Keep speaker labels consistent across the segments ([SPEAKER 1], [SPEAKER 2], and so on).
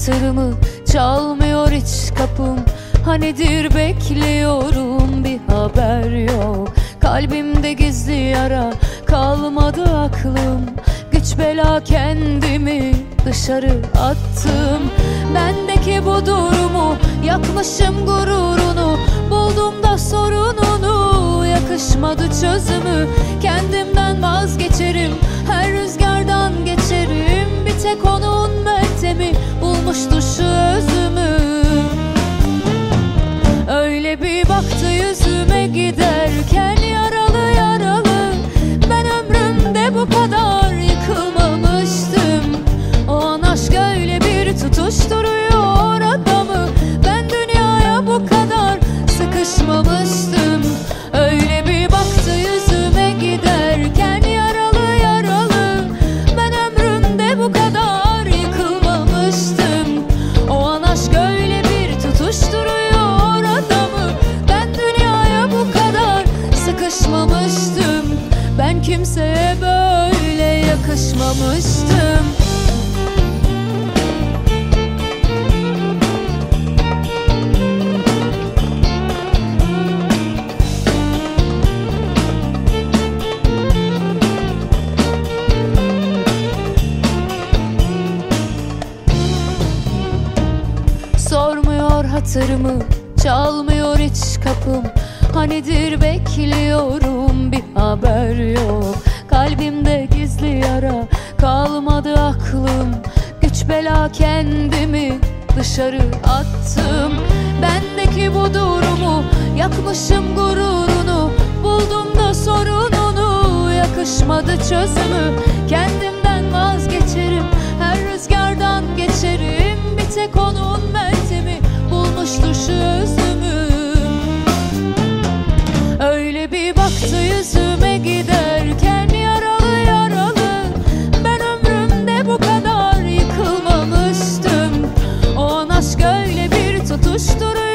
[SPEAKER 1] hatırımı Çalmıyor hiç kapım. Hanidir bekliyorum bir haber yok. Kalbimde gizli yara kalmadı aklım. Güç bela kendimi dışarı attım. Bendeki bu durumu yakmışım gururunu Buldum da sorununu. Yakışmadı çözümü Kendimden bulmuştu kimseye böyle yakışmamıştım. Sormuyor hatırımı Çalmıyor hiç kapım. Hanidir bekliyorum bir Bela kendimi dışarı attım. Bendeki bu durumu yakmışım gururunu. Buldum da sorununu yakışmadı çözümü. Kendimden vazgeçerim her rüzgardan geçerim. Bir tek onun meltemi bulmuştu şu özümü. Öyle bir baktı yüzüme bir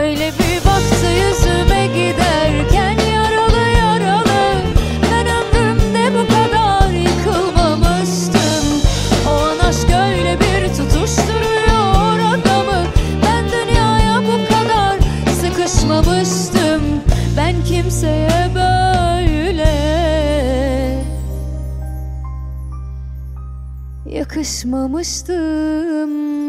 [SPEAKER 1] Öyle bir baktı yüzüme giderken yaralı yaralı Ben ömrümde bu kadar yıkılmamıştım. O an aşk öyle bir tutuşturuyor adamı. Ben dünyaya bu kadar sıkışmamıştım. Ben kimseye böyle yakışmamıştım